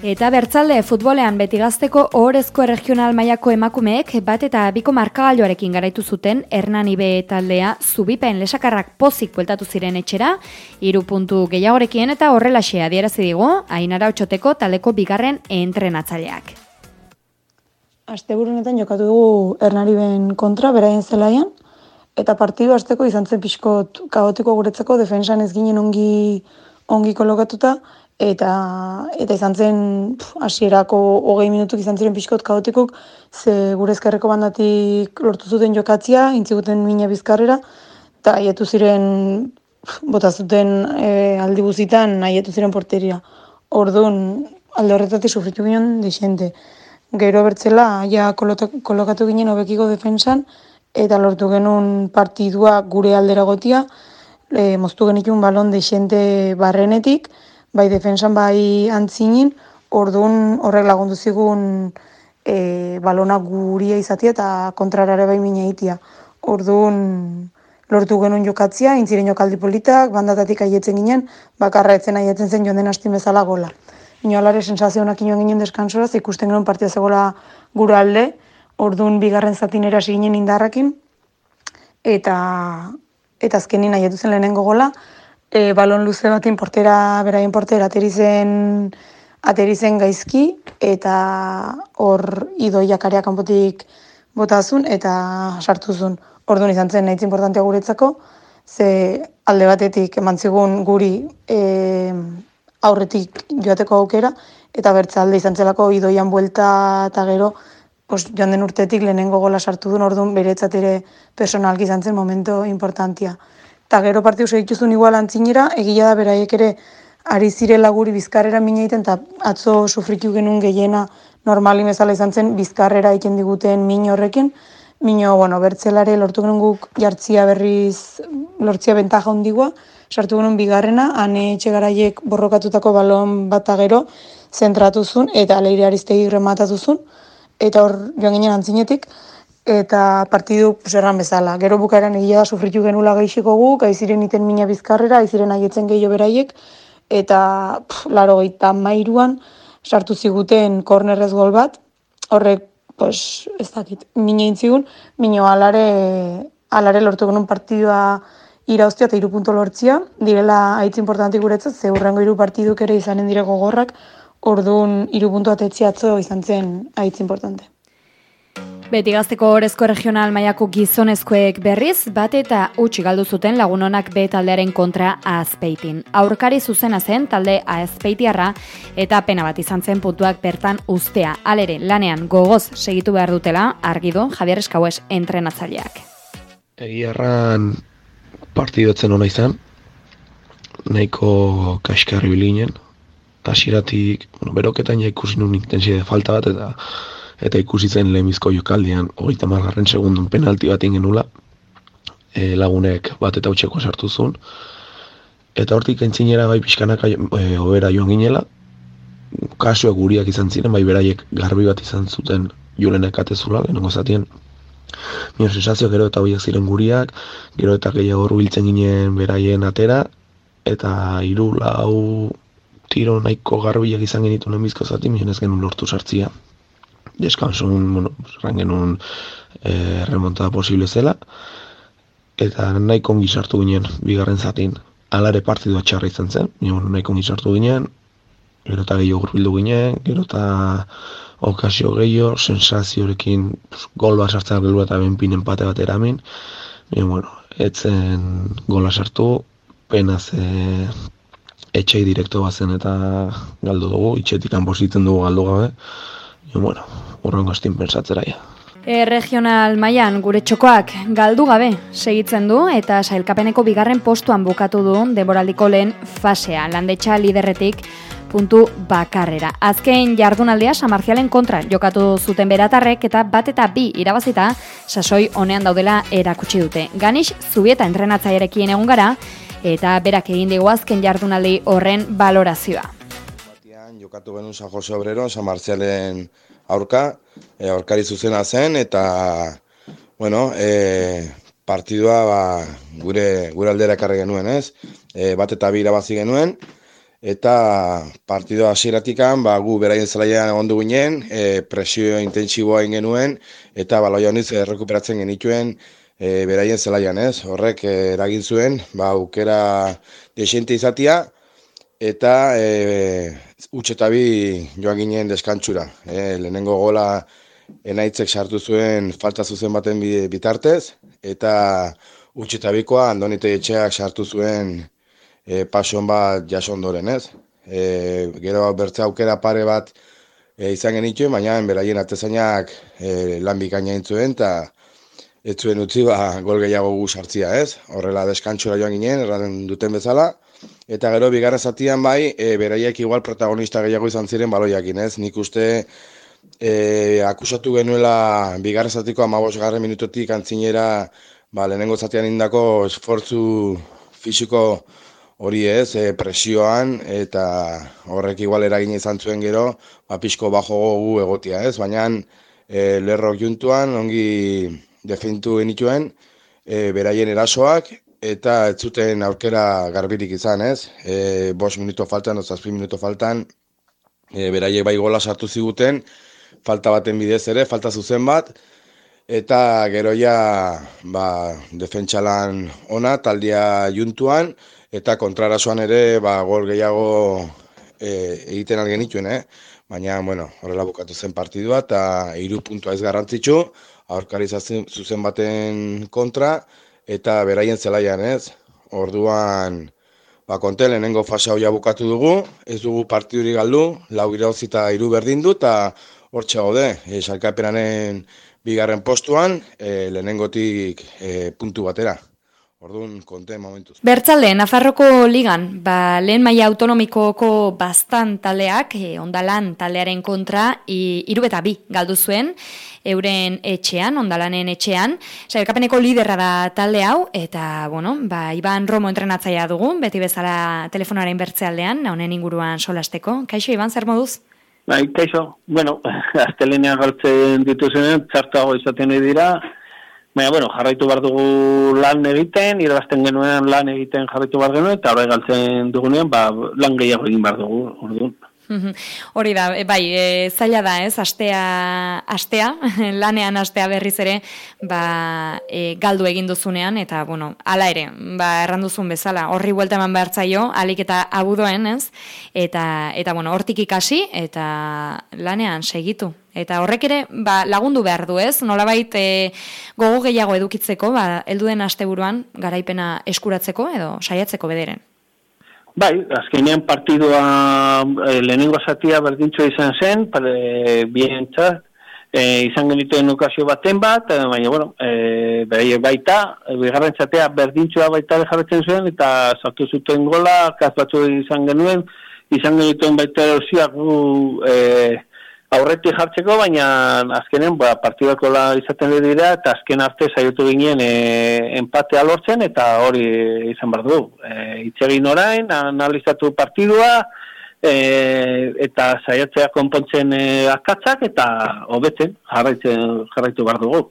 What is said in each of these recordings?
Eta bertzalde futbolean beti gazteko ohorezko regional mailako emakumeek bat eta biko markagailoarekin garaitu zuten Hernan Ibe taldea zubipen lesakarrak pozik bueltatu ziren etxera, hiru puntu gehiagorekin eta horrelaxe adierazi digu, ainara otxoteko taleko bigarren entrenatzaileak. Asteburunetan jokatu dugu Hernariben kontra, beraien zelaian, eta partidu hasteko izan zen pixkot kaotiko guretzako, defensan ez ginen ongi, ongi kolokatuta, eta eta izan zen hasierako hogei minutuk izan ziren pixkot kaotikuk, ze gure ezkerreko bandatik lortu zuten jokatzia, intziguten mina bizkarrera, eta haietu ziren, bota zuten e, aldi buzitan, haietu ziren porteria. Orduan, alde horretatik sufritu ginen desente. Gero bertzela, ja kolokatu ginen hobekiko defensan, eta lortu genuen partidua gure aldera gotia, e, moztu genitun balon desente barrenetik, bai defensan bai antzinin, orduan horrek lagundu zigun e, balona guria izatia eta kontrarare bai mina itia. Orduan lortu genuen jokatzia, intziren jokaldi politak, bandatatik aietzen ginen, bakarra etzen aietzen zen joan den hastin bezala gola. Inoalare sensazionak inoen ginen deskansora, ikusten genuen partia zegoela gura alde, orduan bigarren zatin erasi ginen indarrakin, eta eta azkenin aietu zen lehenengo gola, e, balon luze batin portera, beraien portera ateri zen, ateri zen gaizki, eta hor idoia kariak kanpotik botazun, eta sartuzun. Orduan izan zen nahitz importantea guretzako, ze alde batetik eman zigun guri e, aurretik joateko aukera, eta bertza alde izan zelako idoian buelta eta gero, Os, joan den urtetik lehenengo gola sartu duen, orduan beretzat ere personalki izan zen momento importantia eta gero partiu segituzun igual antzinera, egia da beraiek ere ari zirela guri bizkarrera mina egiten, eta atzo sufritu genuen gehiena normali bezala izan zen bizkarrera egiten diguten min horrekin, Mino, bueno, bertzelare lortu genuen guk jartzia berriz, lortzia bentaja hondigua, sartu genuen bigarrena, ane etxegaraiek borrokatutako balon bat gero zentratu zuen, eta leire ariztegi rematatu zuen, eta hor joan ginen antzinetik, eta partidu zerran bezala. Gero bukaeran egia da sufritu genula geixiko guk, aiziren iten mina bizkarrera, aiziren aietzen gehiago beraiek, eta pff, laro gaita mairuan sartu ziguten kornerrez gol bat, horrek, pues, ez dakit, mina intzigun, minio alare, alare lortu genuen partidua irauztia eta irupunto lortzia, direla aitz importanti guretzat, ze hurrengo iru partiduk ere izanen dire gogorrak, orduan irupunto atetziatzo izan zen aitz importante. Beti gazteko horrezko regional mailako gizonezkoek berriz, bat eta utxi galdu zuten lagunonak B taldearen kontra azpeitin. Aurkari zuzena zen talde azpeitiarra eta pena bat izan zen puntuak bertan ustea. Alere, lanean gogoz segitu behar dutela, argidu Javier Eskauez entrenatzaileak. Egiarran partidotzen hona izan, nahiko kaskarri bilinen, hasieratik, bueno, beroketan ja ikusi nun intensidade falta bat, eta eta ikusi zen lehenbizko jokaldian hogeita margarren segundun penalti bat ingenula e, lagunek bat eta utxeko sartu zuen. Eta hortik entzinera bai pixkanaka e, obera joan ginela. Kasuak guriak izan ziren bai beraiek garbi bat izan zuten julenek atezula lehenengo zatien Mio sensazio gero eta hoiak ziren guriak, gero eta gehiago hurbiltzen ginen beraien atera, eta hiru lau tiro nahiko garbiak izan genitu lehenbizko zati, mien ez genuen lortu sartzia deskansun, bueno, rangen un e, remontada posible zela, eta nahi kongi sartu ginen, bigarren zatin, alare partidua txarra izan zen, nio, nahi kongi sartu ginen, gero eta gehiago gurbildu ginen, gero eta okazio gehiago, sensaziorekin gol bat sartzen gelu eta benpin empate bat eramin, nio, bueno, etzen gola sartu, penaz e, etxei direkto bazen eta galdu dugu, itxetik anpositzen dugu galdu gabe, bueno, urrengo estin pensatzera ja. E, regional mailan gure txokoak galdu gabe segitzen du eta sailkapeneko bigarren postuan bukatu du deboraldiko lehen fasea, landetxa liderretik puntu bakarrera. Azken jardunaldea samarzialen kontra jokatu zuten beratarrek eta bat eta bi irabazita sasoi honean daudela erakutsi dute. Ganix, zubieta entrenatzaiarekin egun gara eta berak egin digu azken jardunaldi horren valorazioa. Jokatu benun San Jose Obrero, San aurka, e, aurkari zuzena zen, eta, bueno, e, partidua ba, gure, gure aldera ekarri genuen, ez? E, bat eta bi irabazi genuen, eta partido hasieratikan ba, gu beraien zelaian egon ginen, e, presio intentsiboa genuen, eta baloia honiz errekuperatzen genituen e, beraien zelaian ez. Horrek e, eragin zuen, ba, aukera desente izatia, eta e, utxetabi joan ginen deskantzura. E, lehenengo gola enaitzek sartu zuen falta zuzen baten bitartez, eta utxetabikoa andonite etxeak sartu zuen e, pasion bat jaso ondoren, ez? E, gero bertze aukera pare bat e, izan genituen, baina beraien atezainak e, lan bikaina intzuen, eta ez zuen utzi ba, gol gehiago gu sartzia, ez? Horrela deskantxora joan ginen, erraten duten bezala, eta gero bigarren zatian bai, e, beraiek igual protagonista gehiago izan ziren baloiakin, ez? Nik uste e, akusatu genuela bigarren zatiko amabos garren minutotik antzinera ba, lehenengo zatian indako esfortzu fisiko hori ez, e, presioan, eta horrek igual eragin izan zuen gero, ba, pixko bajo gu egotia ez, baina e, lerrok juntuan, ongi definitu genituen, e, beraien erasoak, eta ez zuten aurkera garbirik izan ez, e, bos minuto faltan, ozazpi minuto faltan, e, beraiek bai gola sartu ziguten, falta baten bidez ere, falta zuzen bat, eta gero ja, ba, defentsalan ona, taldia juntuan, eta kontrarasoan ere ba, gol gehiago e, egiten algen ituen, eh? baina bueno, horrela bukatu zen partidua eta hiru puntua ez garrantzitsu, aurkari zuzen baten kontra eta beraien zelaian ez, orduan ba, konte lehenengo fase hau bukatu dugu, ez dugu partiduri galdu, lau irauzi eta hiru berdin du eta hor txagode, e, salkapenaren bigarren postuan, e, lehenengotik e, puntu batera. Orduan, konte momentuz. Bertzalde, Nafarroko ligan, ba, lehen maila autonomikoko bastan taleak, e, ondalan talearen kontra, iru eta bi galdu zuen, euren etxean, ondalanen etxean. Zailkapeneko liderra da talde hau, eta, bueno, ba, Iban Romo entrenatzaia dugu, beti bezala telefonaren bertzealdean, honen inguruan solasteko. Kaixo, Iban, zer moduz? Bai, kaixo, bueno, astelenean galtzen dituzen, txartago izaten dira, Baina, bueno, jarraitu behar dugu lan egiten, irabazten genuen lan egiten jarraitu behar genuen, eta horre galtzen dugunean, ba, lan gehiago egin behar dugu, orduan. Hori da, e, bai, e, zaila da, ez, astea, astea, lanean astea berriz ere, ba, e, galdu egin duzunean, eta, bueno, ala ere, ba, erranduzun bezala, horri buelta eman behar zaio, alik eta abudoen, ez, eta, eta, bueno, hortik ikasi, eta lanean segitu. Eta horrek ere ba, lagundu behar du ez, nolabait e, gogo gehiago edukitzeko, ba, elduden asteburuan garaipena eskuratzeko edo saiatzeko bederen. Bai, azkenean partidua e, lehenengo zatia berdintxo izan zen, pare, bien txat, e, izan genituen okazio baten bat, e, baina, bueno, e, bai, baita, bigarren txatea berdintxoa baita jarretzen zuen, eta sartu zuten gola, kaz batzu izan genuen, izan genituen baita erosiak gu, e, aurretik jartzeko, baina azkenen ba, partidako la izaten dira eta azken arte saiotu ginen e, empate alortzen eta hori izan behar du. E, itxegin orain, analizatu partidua e, eta saiatzea konpontzen e, akatzak eta hobetzen jarraitu behar dugu.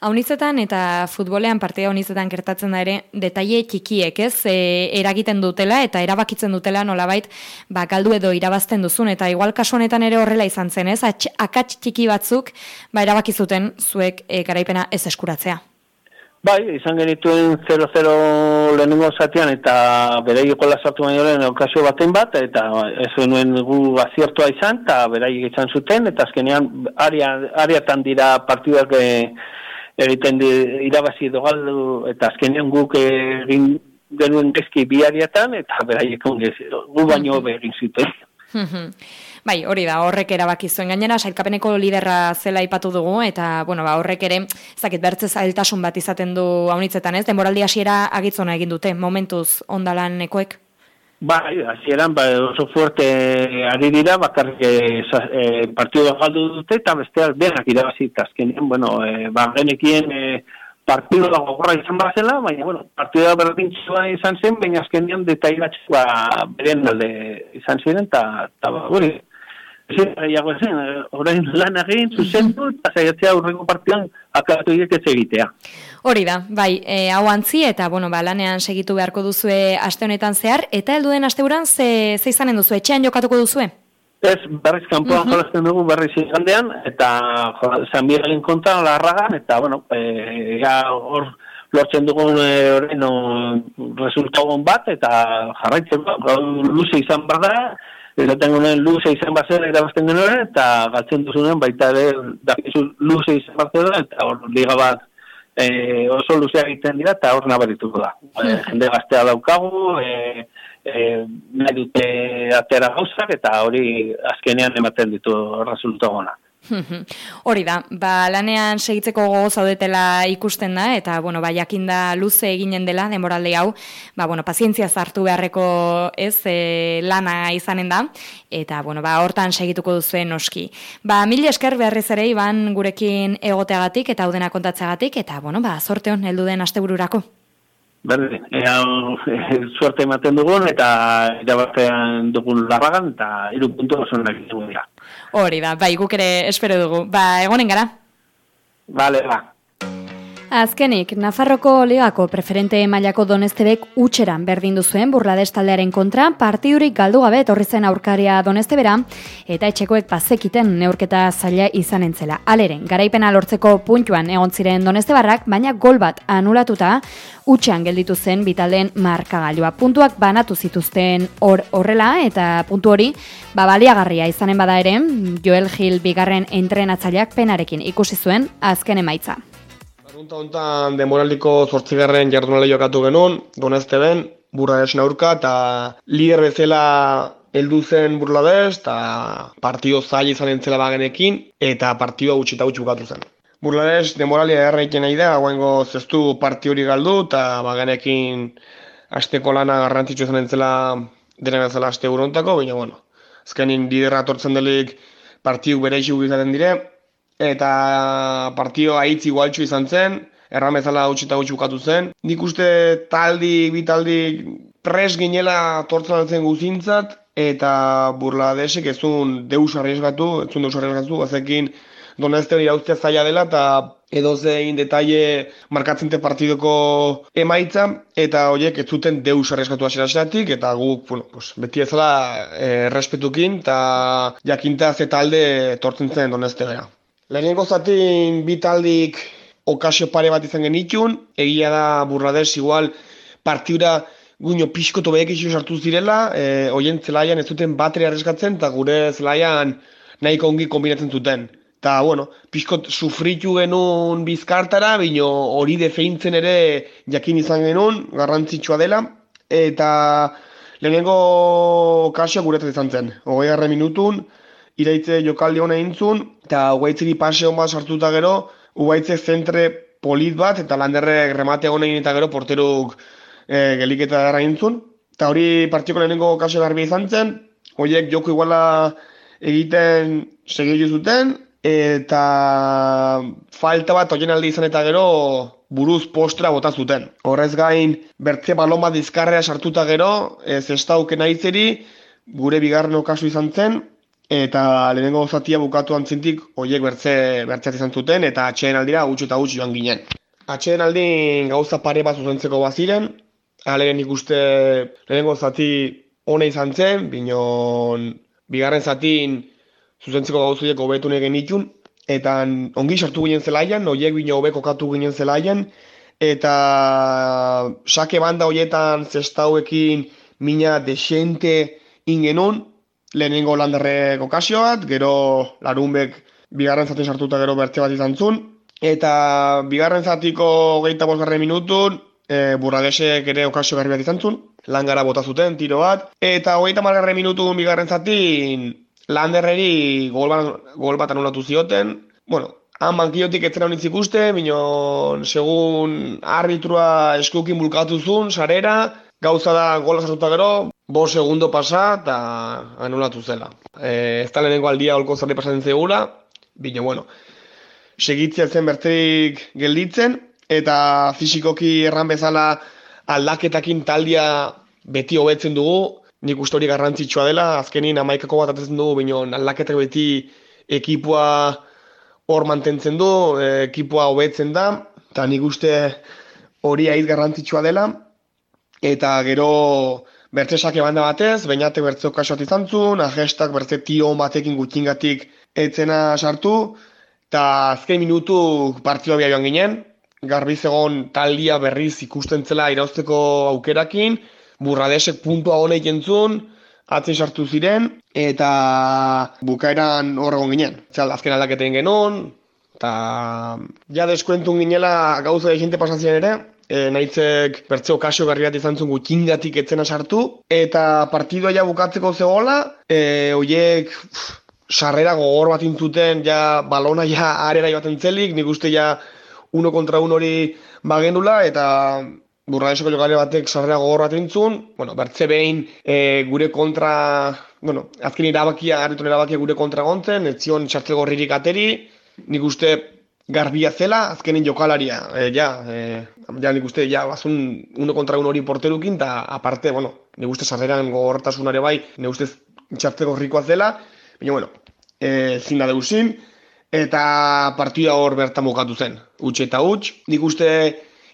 Haunitzetan eta futbolean partea haunitzetan gertatzen da ere detaile txikiek ez? E, eragiten dutela eta erabakitzen dutela nolabait ba, galdu edo irabazten duzun. Eta igual kasu honetan ere horrela izan zen ez? Akats txiki batzuk ba, erabakizuten zuek e, garaipena ez eskuratzea. Bai, izan genituen 0-0 lehenengo zatean eta berai gola sartu baino lehen okazio baten bat eta ez nuen gu aziertua izan eta berai izan zuten eta azkenean ariatan dira partiduak eh, egiten di, irabazi edo galdu, eta azkenean guk egin genuen gezki biariatan, eta beraiek gu baino egin zuten. bai, hori da, horrek erabaki zuen gainera, sailkapeneko liderra zela ipatu dugu, eta, bueno, ba, horrek ere, zakit, bertze zailtasun bat izaten du haunitzetan, ez? Denboraldi hasiera agitzona egin dute, momentuz ondalan ekoek? Bai, hasieran ba, oso fuerte ari dira, bakarrik e, e, partidu galdu dute, eta besteak benak irabazi, azkenean, bueno, e, ba, genekien e, partidu da gogorra izan bazela, baina, bueno, partidu da berdintxua izan zen, baina azkenean detailatxua ba, beren alde izan ziren, eta, eta ba, gehiago zen, orain lan egin, zuzendu, eta zaiatzea aurreko partian akatu ez egitea. Hori da, bai, e, hau antzi, eta bueno, ba, lanean segitu beharko duzue aste honetan zehar, eta helduen asteuran ze, ze izanen duzu, etxean jokatuko duzue? Ez, berriz kanpoan uh -huh. dugu berriz igandean, eta San Miguelin konta, larragan, eta bueno, e, hor lortzen dugun e, orain resultagon bat, eta jarraitzen, luze izan bada, esaten honen luze izan bazer irabazten genuen, eta galtzen duzunen baita ere dakizu luze izan bazer eta hor liga bat e, oso luzea egiten dira, eta hor nabarituko da. E, jende gaztea daukagu, e, e, nahi dute atera gauzak, eta hori azkenean ematen ditu resulta gona. Hori da, ba, lanean segitzeko gogo zaudetela ikusten da, eta, bueno, ba, jakinda luze eginen dela, demoralde hau, ba, bueno, pazientzia zartu beharreko ez e, lana izanen da, eta, bueno, ba, hortan segituko duzuen noski. Ba, mil esker beharrez ere, iban gurekin egoteagatik, eta haudena kontatzeagatik, eta, bueno, ba, sorte hon, heldu den astebururako. Berdin, ea, e, suerte ematen dugun, eta irabaztean dugun larragan, eta irupuntu oso nahi dugun dira. Hori da, bai, guk ere espero dugu. Ba, egonen gara? Bale, ba. Azkenik, Nafarroko ligako preferente mailako donestebek utxeran berdin duzuen burlades taldearen kontra, partidurik galdu gabe etorri zen aurkaria donestebera, eta etxekoek bazekiten neurketa zaila izan entzela. Aleren, garaipena lortzeko puntuan egon ziren donestebarrak, baina gol bat anulatuta, utxean gelditu zen bitaldeen markagailua. Puntuak banatu zituzten hor horrela, eta puntu hori, babaliagarria izanen bada ere, Joel Gil bigarren entrenatzaileak penarekin ikusi zuen azken emaitza. Arrunta honetan demoraldiko zortzigarren jardunale jokatu genuen, donazte ben, burra esan aurka, eta lider bezala heldu zen burladez, eta partio zail izan entzela bagenekin, eta partioa gutxi eta gutxi bukatu zen. Burladez, demoralia erraiken nahi da, guaingo zestu partio hori galdu, eta bagenekin asteko lana garrantzitsu izan entzela dena bezala aste urontako, baina, bueno, azkenin liderra tortzen delik partiu bere izaten dire, eta partio haitz igualtxu izan zen, erran bezala hau eta bukatu zen. Nik uste taldi, bi taldi pres ginela tortzen altzen guzintzat, eta burla desek ezun deus arriesgatu, ezun deus arriesgatu, bazekin donazte hori hauztea zaila dela, eta edo zein detaile markatzen te partidoko emaitza, eta horiek ez zuten deus arriesgatu aseratik, eta guk, bueno, pues, beti ezala errespetukin, eta jakinta ze talde tortzen zen donazte gara. Lehenengo zatin bitaldik okasio pare bat izan genitun, egia da burradez igual partiura guino pixkoto behek iso sartu zirela, e, oien zelaian ez duten bateri arreskatzen, eta gure zelaian nahiko ongi kombinatzen zuten. Ta, bueno, pixkot sufritu genuen bizkartara, bino hori defeintzen ere jakin izan genuen, garrantzitsua dela, eta lehenengo okasio guretzat izan zen. Ogei minutun, iraitze jokaldi hona intzun, eta uaitziri pase hon bat sartuta gero, uaitze zentre polit bat, eta landerre remate hona eta gero porteruk e, geliketa gara intzun. Eta hori partiko lehenengo kaso garbi izan zen, horiek joko iguala egiten segiru zuten, eta falta bat horien alde izan eta gero buruz postra bota zuten. Horrez gain, bertze balon bat dizkarrea sartuta gero, ez ez naizeri, gure bigarren okazu izan zen, eta lehenengo zatia bukatu antzintik horiek bertze bertzeat izan zuten eta atxeen aldira gutxu eta gutxu joan ginen. Atxeen aldin gauza pare bat zuzentzeko baziren, aleren ikuste lehenengo zati hona izan zen, binon bigarren zatin zuzentzeko gauzuiek hobetu negen itun, eta ongi sartu ginen zelaian, horiek bino hobeko katu ginen zelaian, eta sake banda horietan zestauekin mina desente ingenon, lehenengo landerreko okazio bat, gero larunbek bigarren zaten sartuta gero bertze bat izan zun, eta bigarren zatiko geita bosgarren minutun, e, burradesek ere okazio garri bat izan zun, langara bota zuten, tiro bat, eta hogeita margarren minutun bigarren zatin landerreri gol bat, gol bat anulatu zioten, bueno, han bankiotik etzera honitz ikuste, minon, segun arbitrua eskukin bulkatu zun, sarera, gauza da gola sartuta gero, bo segundo pasa eta anulatu zela. E, ez da lehenengo aldia holko zerri pasatzen zegula, bine, bueno, segitzea zen bertzerik gelditzen, eta fizikoki erran bezala aldaketakin taldia beti hobetzen dugu, nik uste hori garrantzitsua dela, azkenin amaikako bat atetzen dugu, bineon aldaketak beti ekipua hor mantentzen du, ekipua hobetzen da, eta nik uste hori aiz garrantzitsua dela, eta gero bertzesak ebanda batez, bainatek bertzeo kasuat izan zuen, agestak bertze tio batekin gutxingatik etzena sartu, eta azken minutu partioa bia joan ginen, garbi zegoen taldia berriz ikusten zela irauzteko aukerakin, burradesek puntua honek jentzun, atzen sartu ziren, eta bukaeran hor egon ginen. Zal, azken aldaketen genuen, eta ja deskuentun ginela gauza de jente pasatzen ere, e, nahitzek bertzeo kasio garri bat izan zuen gutxingatik etzena sartu, eta partidua ja bukatzeko zegoela, e, oiek sarrera gogor bat intzuten, ja balona ja arera baten zelik, nik uste ja uno kontra uno hori bagendula, eta burra esoko jokale batek sarrera gogor bat intzun, bueno, bertze behin e, gure kontra, bueno, azken irabakia, harritun irabakia gure kontra gontzen, ez zion txartze gorririk ateri, nik uste garbia zela, azkenin jokalaria, e, ja, e, ja, nik uste, ja, bazun uno kontra uno hori porterukin, eta aparte, bueno, nik uste sarreran gogortasunare bai, nik uste txartze gorrikoa zela, baina, bueno, e, zin da deusin, eta partida hor bertan bukatu zen, utxe eta utx, nik uste,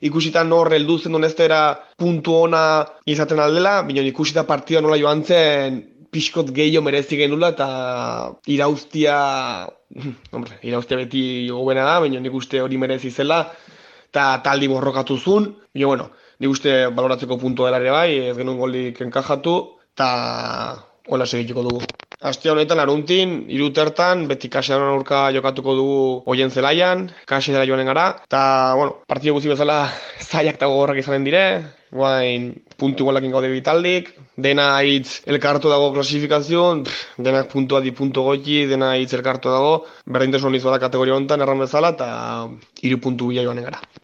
ikusitan hor heldu zen puntu ona izaten aldela, baina ikusita partida nola joan zen pixkot gehiago merezi genula eta irauztia, hombre, irauztia beti gobena da, baina nik uste hori merezi zela eta taldi borrokatu zuen, baina bueno, nik uste baloratzeko puntu dela ere bai, ez genuen goldik enkajatu eta hola segituko dugu. Astia honetan aruntin, irutertan, beti kasean aurka jokatuko dugu hoien zelaian, kase dela joanen gara, eta, bueno, partidu guzi bezala zaiak eta gogorrak izanen dire, guain puntu igualakin gaude bitaldik, dena hitz elkartu dago klasifikazioan, denak puntua di puntu goiti, dena hitz elkartu dago, berdintasun izbada kategoria honetan erran bezala, eta iru puntu bila joanen gara.